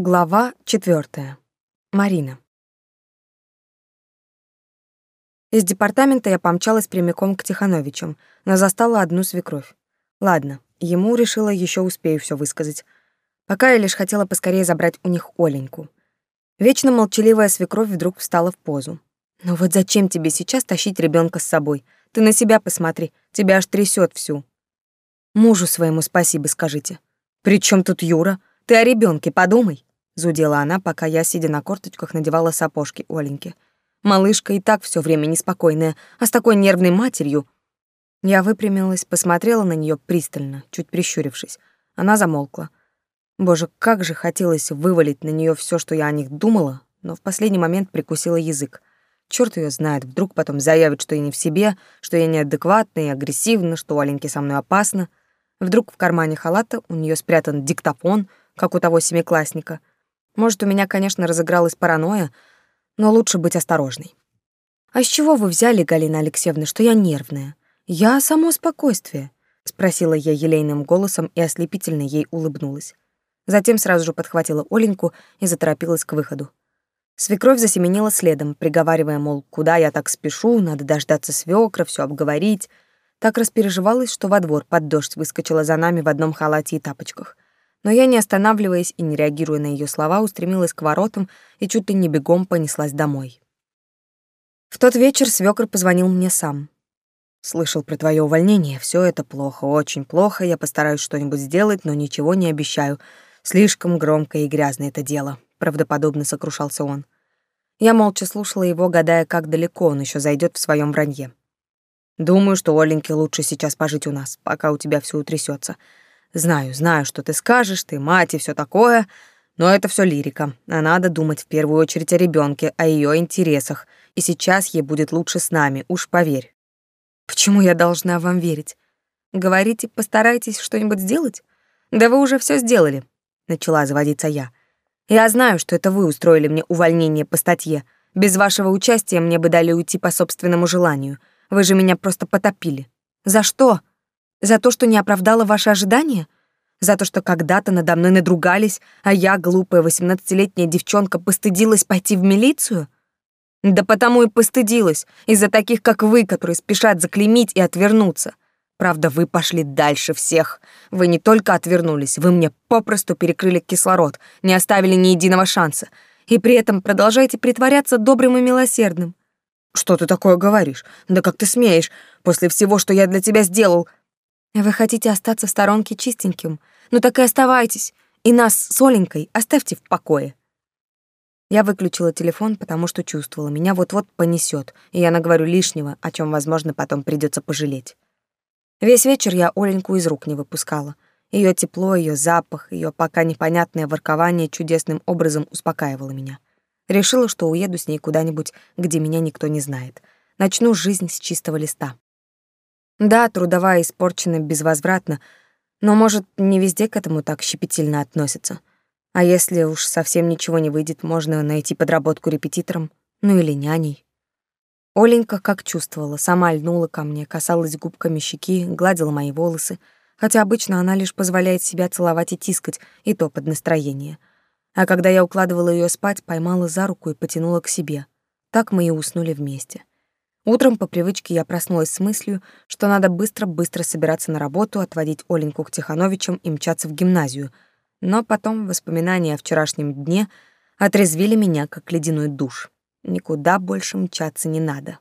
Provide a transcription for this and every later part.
Глава четвертая. Марина. Из департамента я помчалась прямиком к Тихановичам, но застала одну свекровь. Ладно, ему решила еще успею все высказать. Пока я лишь хотела поскорее забрать у них Оленьку. Вечно молчаливая свекровь вдруг встала в позу. «Ну вот зачем тебе сейчас тащить ребенка с собой? Ты на себя посмотри, тебя аж трясет всю». «Мужу своему спасибо скажите». «При тут Юра? Ты о ребенке подумай» зудела она, пока я, сидя на корточках, надевала сапожки Оленьке. Малышка и так все время неспокойная, а с такой нервной матерью. Я выпрямилась, посмотрела на нее пристально, чуть прищурившись. Она замолкла. Боже, как же хотелось вывалить на нее все, что я о них думала, но в последний момент прикусила язык. Черт ее знает, вдруг потом заявит, что я не в себе, что я неадекватна и агрессивна, что у Оленьки со мной опасно. Вдруг в кармане халата у нее спрятан диктофон, как у того семиклассника — может, у меня, конечно, разыгралась паранойя, но лучше быть осторожной. «А с чего вы взяли, Галина Алексеевна, что я нервная? Я само спокойствие», — спросила я елейным голосом и ослепительно ей улыбнулась. Затем сразу же подхватила Оленьку и заторопилась к выходу. Свекровь засеменила следом, приговаривая, мол, куда я так спешу, надо дождаться свекра, все обговорить. Так распереживалась, что во двор под дождь выскочила за нами в одном халате и тапочках — но я, не останавливаясь и не реагируя на ее слова, устремилась к воротам и чуть ли не бегом понеслась домой. В тот вечер свёкор позвонил мне сам. Слышал про твое увольнение. Все это плохо, очень плохо. Я постараюсь что-нибудь сделать, но ничего не обещаю. Слишком громкое и грязное это дело, правдоподобно сокрушался он. Я молча слушала его, гадая, как далеко он еще зайдет в своем вранье. Думаю, что Оленьке лучше сейчас пожить у нас, пока у тебя все утрясется. Знаю, знаю, что ты скажешь, ты мать и все такое, но это все лирика. А надо думать в первую очередь о ребенке, о ее интересах. И сейчас ей будет лучше с нами, уж поверь. Почему я должна вам верить? Говорите, постарайтесь что-нибудь сделать? Да вы уже все сделали, начала заводиться я. Я знаю, что это вы устроили мне увольнение по статье. Без вашего участия мне бы дали уйти по собственному желанию. Вы же меня просто потопили. За что? За то, что не оправдала ваши ожидания? За то, что когда-то надо мной надругались, а я, глупая восемнадцатилетняя девчонка, постыдилась пойти в милицию? Да потому и постыдилась, из-за таких, как вы, которые спешат заклеймить и отвернуться. Правда, вы пошли дальше всех. Вы не только отвернулись, вы мне попросту перекрыли кислород, не оставили ни единого шанса. И при этом продолжаете притворяться добрым и милосердным. Что ты такое говоришь? Да как ты смеешь? После всего, что я для тебя сделал, вы хотите остаться в сторонке чистеньким? Ну так и оставайтесь. И нас с Оленькой оставьте в покое. Я выключила телефон, потому что чувствовала, меня вот-вот понесет, и я наговорю лишнего, о чем, возможно, потом придется пожалеть. Весь вечер я Оленьку из рук не выпускала. Ее тепло, ее запах, ее пока непонятное воркование чудесным образом успокаивало меня. Решила, что уеду с ней куда-нибудь, где меня никто не знает. Начну жизнь с чистого листа. Да, трудовая испорчена безвозвратно, но, может, не везде к этому так щепетильно относятся. А если уж совсем ничего не выйдет, можно найти подработку репетитором, ну или няней. Оленька как чувствовала, сама льнула ко мне, касалась губками щеки, гладила мои волосы, хотя обычно она лишь позволяет себя целовать и тискать, и то под настроение. А когда я укладывала ее спать, поймала за руку и потянула к себе. Так мы и уснули вместе. Утром по привычке я проснулась с мыслью, что надо быстро-быстро собираться на работу, отводить Оленьку к Тихановичам и мчаться в гимназию. Но потом воспоминания о вчерашнем дне отрезвили меня, как ледяной душ. Никуда больше мчаться не надо.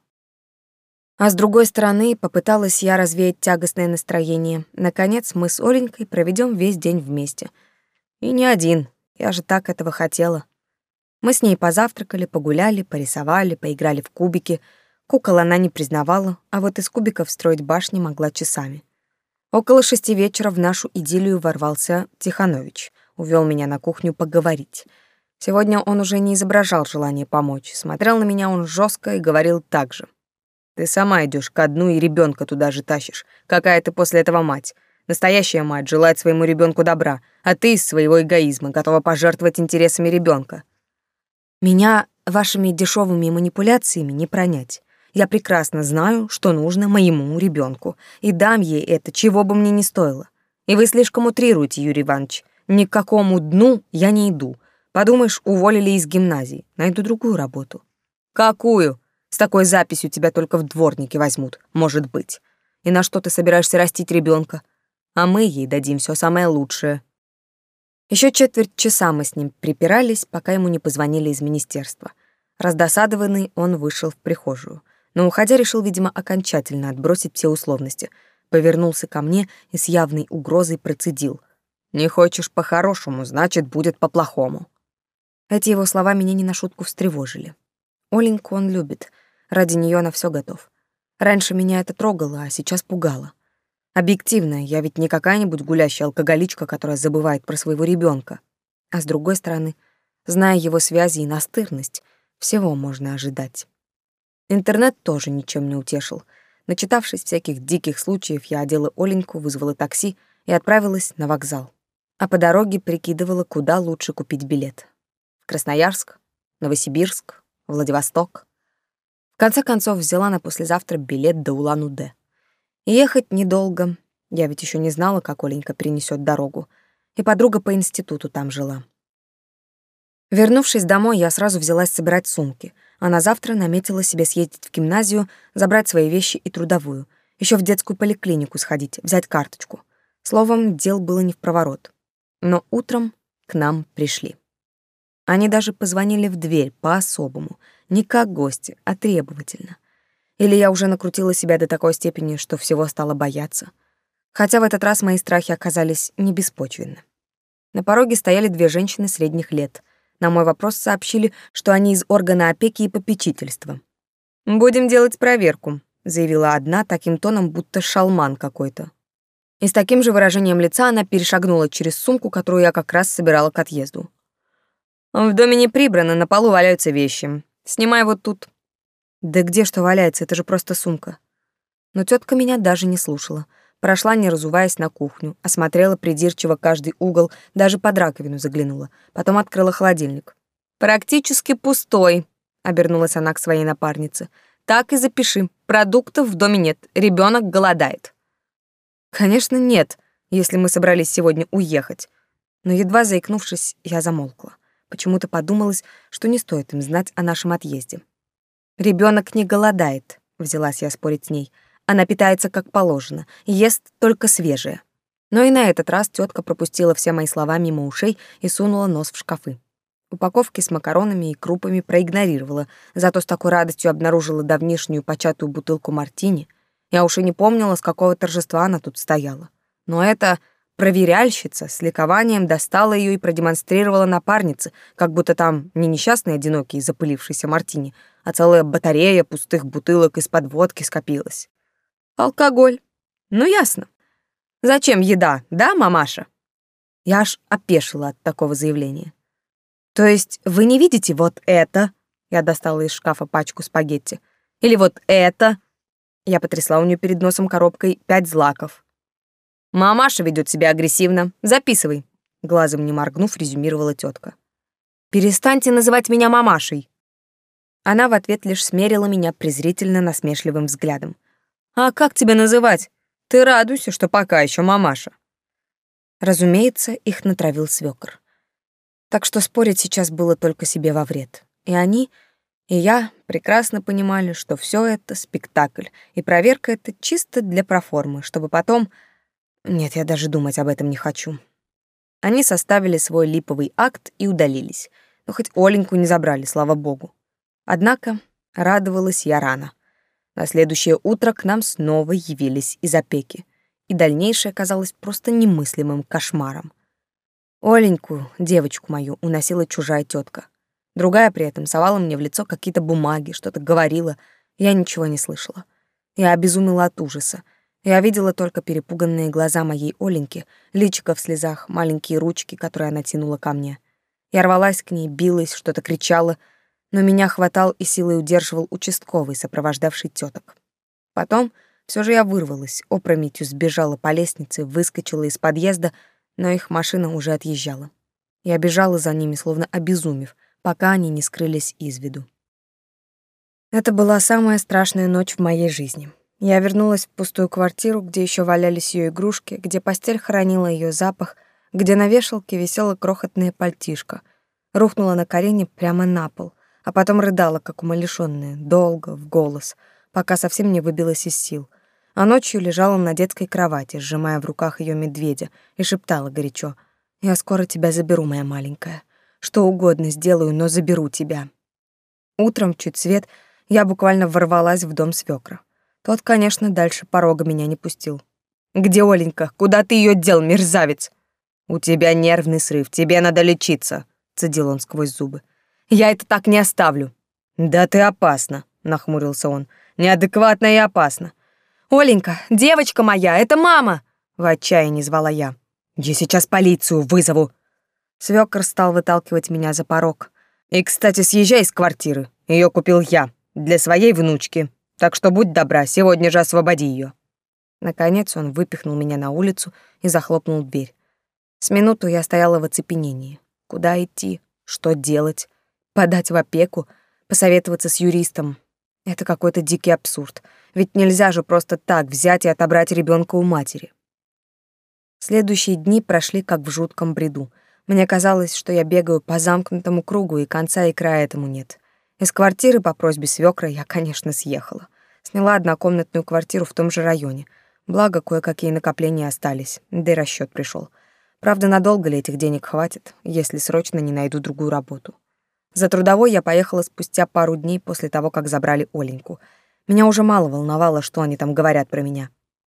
А с другой стороны, попыталась я развеять тягостное настроение. Наконец, мы с Оленькой проведем весь день вместе. И не один, я же так этого хотела. Мы с ней позавтракали, погуляли, порисовали, поиграли в кубики — Кукол она не признавала, а вот из кубиков строить башни могла часами. Около шести вечера в нашу идиллию ворвался Тиханович, увел меня на кухню поговорить. Сегодня он уже не изображал желание помочь, смотрел на меня он жестко и говорил так же. «Ты сама идешь ко дну и ребенка туда же тащишь. Какая ты после этого мать? Настоящая мать желает своему ребенку добра, а ты из своего эгоизма готова пожертвовать интересами ребенка. Меня вашими дешевыми манипуляциями не пронять. Я прекрасно знаю, что нужно моему ребенку, и дам ей это, чего бы мне ни стоило. И вы слишком утрируете, Юрий Иванович. Ни к какому дну я не иду. Подумаешь, уволили из гимназии. Найду другую работу. Какую? С такой записью тебя только в дворники возьмут, может быть. И на что ты собираешься растить ребенка? А мы ей дадим все самое лучшее. Еще четверть часа мы с ним припирались, пока ему не позвонили из министерства. Раздосадованный, он вышел в прихожую. Но, уходя, решил, видимо, окончательно отбросить все условности. Повернулся ко мне и с явной угрозой процедил. «Не хочешь по-хорошему, значит, будет по-плохому». Эти его слова меня не на шутку встревожили. Оленьку он любит, ради нее на все готов. Раньше меня это трогало, а сейчас пугало. Объективно, я ведь не какая-нибудь гулящая алкоголичка, которая забывает про своего ребенка. А с другой стороны, зная его связи и настырность, всего можно ожидать. Интернет тоже ничем не утешил. Начитавшись всяких диких случаев, я одела Оленьку, вызвала такси и отправилась на вокзал. А по дороге прикидывала, куда лучше купить билет. Красноярск, Новосибирск, Владивосток. В конце концов взяла на послезавтра билет до Улан-Удэ. Ехать недолго. Я ведь еще не знала, как Оленька принесет дорогу. И подруга по институту там жила. Вернувшись домой, я сразу взялась собирать сумки, а на завтра наметила себе съездить в гимназию, забрать свои вещи и трудовую, еще в детскую поликлинику сходить, взять карточку. Словом, дел было не в проворот. Но утром к нам пришли. Они даже позвонили в дверь по-особому, не как гости, а требовательно. Или я уже накрутила себя до такой степени, что всего стала бояться. Хотя в этот раз мои страхи оказались не беспочвенны. На пороге стояли две женщины средних лет. На мой вопрос сообщили, что они из органа опеки и попечительства. «Будем делать проверку», — заявила одна таким тоном, будто шалман какой-то. И с таким же выражением лица она перешагнула через сумку, которую я как раз собирала к отъезду. В доме не прибрано, на полу валяются вещи. Снимай вот тут. Да где что валяется, это же просто сумка. Но тетка меня даже не слушала. Прошла, не разуваясь, на кухню, осмотрела придирчиво каждый угол, даже под раковину заглянула. Потом открыла холодильник. «Практически пустой», — обернулась она к своей напарнице. «Так и запиши. Продуктов в доме нет. Ребенок голодает». «Конечно, нет, если мы собрались сегодня уехать». Но едва заикнувшись, я замолкла. Почему-то подумалось, что не стоит им знать о нашем отъезде. Ребенок не голодает, взялась я спорить с ней. Она питается как положено, ест только свежее. Но и на этот раз тетка пропустила все мои слова мимо ушей и сунула нос в шкафы. Упаковки с макаронами и крупами проигнорировала, зато с такой радостью обнаружила давнишнюю початую бутылку мартини. Я уж и не помнила, с какого торжества она тут стояла. Но это Проверяльщица с ликованием достала ее и продемонстрировала напарнице, как будто там не несчастный одинокий запылившийся мартини, а целая батарея пустых бутылок из-под водки скопилась. Алкоголь. Ну, ясно. Зачем еда, да, мамаша? Я аж опешила от такого заявления. То есть вы не видите вот это? Я достала из шкафа пачку спагетти. Или вот это? Я потрясла у нее перед носом коробкой пять злаков. Мамаша ведет себя агрессивно. Записывай. Глазом не моргнув, резюмировала тетка. Перестаньте называть меня мамашей. Она в ответ лишь смерила меня презрительно насмешливым взглядом. А как тебя называть? Ты радуйся, что пока еще мамаша. Разумеется, их натравил свёкор. Так что спорить сейчас было только себе во вред. И они, и я прекрасно понимали, что все это спектакль, и проверка это чисто для проформы, чтобы потом нет, я даже думать об этом не хочу. Они составили свой липовый акт и удалились. Но хоть Оленьку не забрали, слава богу. Однако радовалась я рано. На следующее утро к нам снова явились из опеки, и дальнейшее казалось просто немыслимым кошмаром. Оленьку, девочку мою, уносила чужая тетка. Другая при этом совала мне в лицо какие-то бумаги, что-то говорила. Я ничего не слышала. Я обезумела от ужаса. Я видела только перепуганные глаза моей Оленьки, личико в слезах, маленькие ручки, которые она тянула ко мне. Я рвалась к ней, билась, что-то кричала, но меня хватал и силой удерживал участковый, сопровождавший теток. Потом все же я вырвалась, опрометью сбежала по лестнице, выскочила из подъезда, но их машина уже отъезжала. Я бежала за ними, словно обезумев, пока они не скрылись из виду. Это была самая страшная ночь в моей жизни. Я вернулась в пустую квартиру, где еще валялись ее игрушки, где постель хранила ее запах, где на вешалке висела крохотная пальтишко. Рухнула на колени прямо на пол, а потом рыдала, как умалишённая, долго, в голос, пока совсем не выбилась из сил. А ночью лежала на детской кровати, сжимая в руках её медведя, и шептала горячо: "Я скоро тебя заберу, моя маленькая. Что угодно сделаю, но заберу тебя". Утром чуть свет я буквально ворвалась в дом свекра. Тот, конечно, дальше порога меня не пустил. «Где Оленька? Куда ты ее дел, мерзавец?» «У тебя нервный срыв, тебе надо лечиться», — цедил он сквозь зубы. «Я это так не оставлю». «Да ты опасна», — нахмурился он. «Неадекватно и опасно». «Оленька, девочка моя, это мама!» — в отчаянии звала я. «Я сейчас полицию вызову». Свёкор стал выталкивать меня за порог. «И, кстати, съезжай из квартиры. Ее купил я. Для своей внучки. Так что будь добра, сегодня же освободи ее. Наконец он выпихнул меня на улицу и захлопнул дверь. С минуту я стояла в оцепенении. Куда идти? Что делать? Подать в опеку? Посоветоваться с юристом? Это какой-то дикий абсурд. Ведь нельзя же просто так взять и отобрать ребенка у матери. Следующие дни прошли как в жутком бреду. Мне казалось, что я бегаю по замкнутому кругу, и конца и края этому нет. Из квартиры по просьбе свекра я, конечно, съехала. Сняла однокомнатную квартиру в том же районе. Благо, кое-какие накопления остались, да и расчет пришел. Правда, надолго ли этих денег хватит, если срочно не найду другую работу? За трудовой я поехала спустя пару дней после того, как забрали Оленьку. Меня уже мало волновало, что они там говорят про меня.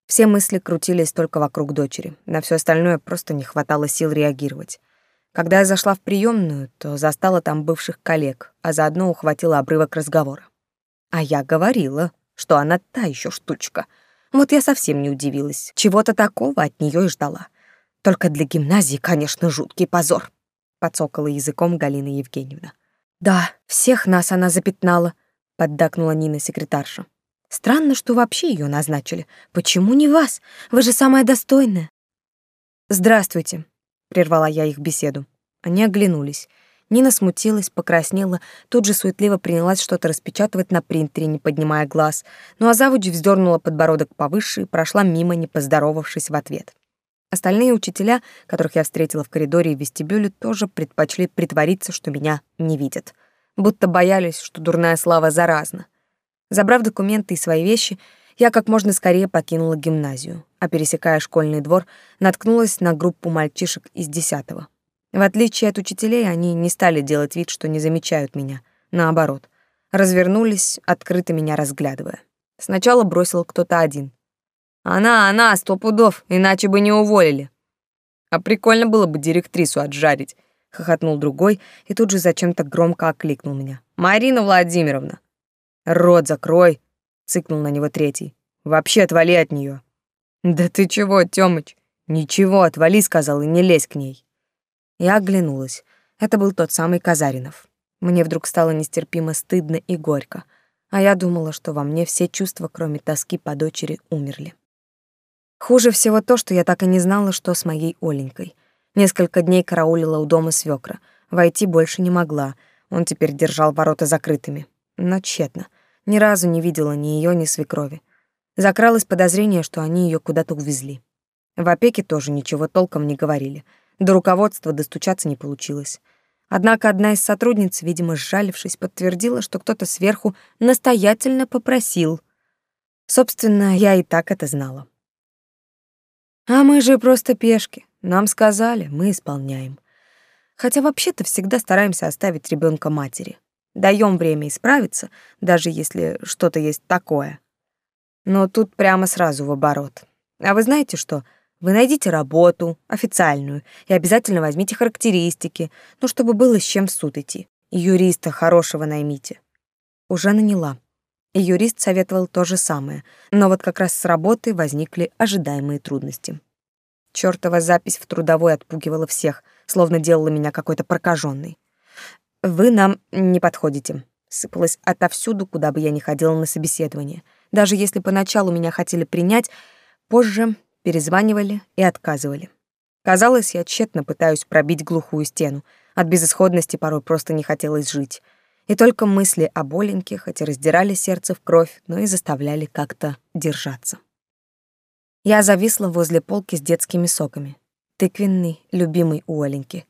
Все мысли крутились только вокруг дочери. На все остальное просто не хватало сил реагировать. Когда я зашла в приемную, то застала там бывших коллег, а заодно ухватила обрывок разговора. А я говорила, что она та еще штучка. Вот я совсем не удивилась. Чего-то такого от нее и ждала. Только для гимназии, конечно, жуткий позор. Подсокала языком Галина Евгеньевна. Да, всех нас она запятнала, поддакнула Нина секретарша. Странно, что вообще ее назначили. Почему не вас? Вы же самая достойная. Здравствуйте, прервала я их беседу. Они оглянулись. Нина смутилась, покраснела, тут же суетливо принялась что-то распечатывать на принтере, не поднимая глаз. Ну а завуч вздернула подбородок повыше и прошла мимо, не поздоровавшись в ответ. Остальные учителя, которых я встретила в коридоре и вестибюле, тоже предпочли притвориться, что меня не видят. Будто боялись, что дурная слава заразна. Забрав документы и свои вещи, я как можно скорее покинула гимназию, а пересекая школьный двор, наткнулась на группу мальчишек из десятого. В отличие от учителей, они не стали делать вид, что не замечают меня. Наоборот, развернулись, открыто меня разглядывая. Сначала бросил кто-то один. «Она, она, сто пудов, иначе бы не уволили». «А прикольно было бы директрису отжарить», — хохотнул другой и тут же зачем-то громко окликнул меня. «Марина Владимировна!» «Рот закрой!» — цыкнул на него третий. «Вообще отвали от нее. «Да ты чего, Тёмыч?» «Ничего, отвали», — сказал, — «и не лезь к ней». Я оглянулась. Это был тот самый Казаринов. Мне вдруг стало нестерпимо стыдно и горько, а я думала, что во мне все чувства, кроме тоски по дочери, умерли. Хуже всего то, что я так и не знала, что с моей Оленькой. Несколько дней караулила у дома свекра. Войти больше не могла. Он теперь держал ворота закрытыми. Но тщетно. Ни разу не видела ни ее, ни свекрови. Закралось подозрение, что они ее куда-то увезли. В опеке тоже ничего толком не говорили — до руководства достучаться не получилось. Однако одна из сотрудниц, видимо, сжалившись, подтвердила, что кто-то сверху настоятельно попросил. Собственно, я и так это знала. А мы же просто пешки. Нам сказали, мы исполняем. Хотя вообще-то всегда стараемся оставить ребенка матери. Даем время исправиться, даже если что-то есть такое. Но тут прямо сразу в оборот. А вы знаете что? Вы найдите работу, официальную, и обязательно возьмите характеристики, ну, чтобы было с чем в суд идти. И юриста хорошего наймите. Уже наняла. И юрист советовал то же самое, но вот как раз с работы возникли ожидаемые трудности. Чёртова запись в трудовой отпугивала всех, словно делала меня какой-то прокаженной. «Вы нам не подходите», — сыпалась отовсюду, куда бы я ни ходила на собеседование. Даже если поначалу меня хотели принять, позже перезванивали и отказывали. Казалось, я тщетно пытаюсь пробить глухую стену. От безысходности порой просто не хотелось жить. И только мысли о боленьке, хоть и раздирали сердце в кровь, но и заставляли как-то держаться. Я зависла возле полки с детскими соками. Тыквенный, любимый у Оленьки.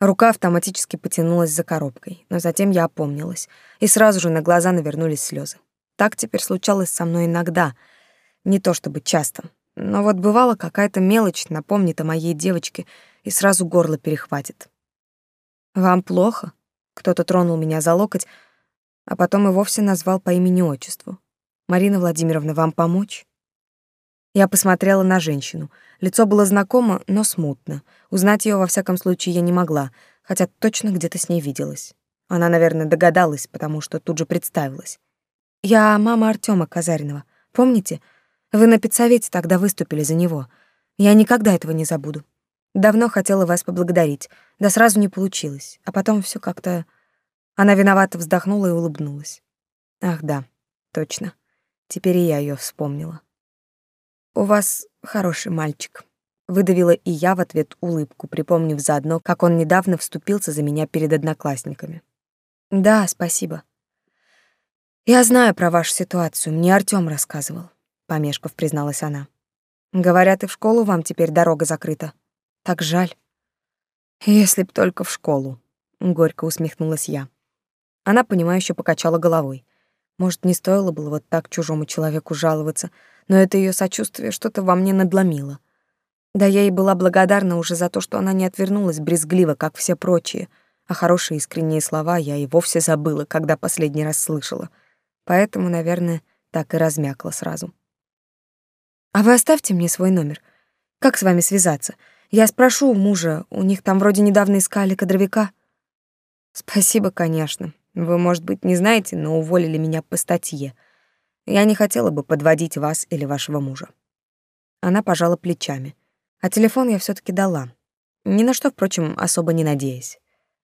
Рука автоматически потянулась за коробкой, но затем я опомнилась, и сразу же на глаза навернулись слезы. Так теперь случалось со мной иногда, не то чтобы часто, но вот бывало какая-то мелочь напомнит о моей девочке и сразу горло перехватит. «Вам плохо?» Кто-то тронул меня за локоть, а потом и вовсе назвал по имени-отчеству. «Марина Владимировна, вам помочь?» Я посмотрела на женщину. Лицо было знакомо, но смутно. Узнать ее во всяком случае я не могла, хотя точно где-то с ней виделась. Она, наверное, догадалась, потому что тут же представилась. «Я мама Артема Казаринова. Помните? Вы на педсовете тогда выступили за него. Я никогда этого не забуду. Давно хотела вас поблагодарить, да сразу не получилось. А потом все как-то она виновато вздохнула и улыбнулась. Ах, да, точно. Теперь и я ее вспомнила. У вас хороший мальчик, выдавила и я в ответ улыбку, припомнив заодно, как он недавно вступился за меня перед одноклассниками. Да, спасибо. Я знаю про вашу ситуацию, мне Артём рассказывал, помешков призналась она. Говорят, и в школу вам теперь дорога закрыта. Так жаль. Если б только в школу, горько усмехнулась я. Она, понимающе покачала головой. Может, не стоило было вот так чужому человеку жаловаться, но это ее сочувствие что-то во мне надломило. Да я ей была благодарна уже за то, что она не отвернулась брезгливо, как все прочие, а хорошие искренние слова я и вовсе забыла, когда последний раз слышала. Поэтому, наверное, так и размякла сразу. «А вы оставьте мне свой номер. Как с вами связаться? Я спрошу у мужа, у них там вроде недавно искали кадровика». «Спасибо, конечно. Вы, может быть, не знаете, но уволили меня по статье. Я не хотела бы подводить вас или вашего мужа. Она пожала плечами. А телефон я все таки дала. Ни на что, впрочем, особо не надеясь.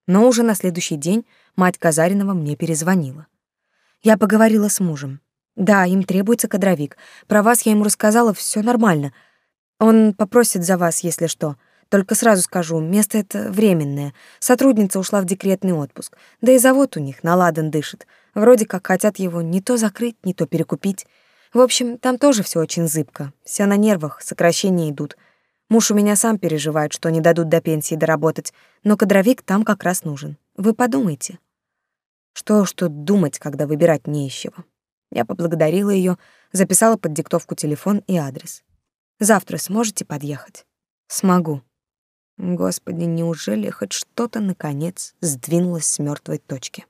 Но уже на следующий день мать Казаринова мне перезвонила. Я поговорила с мужем. Да, им требуется кадровик. Про вас я ему рассказала, все нормально. Он попросит за вас, если что. Только сразу скажу, место это временное. Сотрудница ушла в декретный отпуск. Да и завод у них наладан дышит. Вроде как хотят его не то закрыть, не то перекупить. В общем, там тоже все очень зыбко. Все на нервах, сокращения идут. Муж у меня сам переживает, что не дадут до пенсии доработать, но кадровик там как раз нужен. Вы подумайте. Что уж тут думать, когда выбирать не из чего. Я поблагодарила ее, записала под диктовку телефон и адрес. Завтра сможете подъехать? Смогу. Господи, неужели хоть что-то наконец сдвинулось с мертвой точки?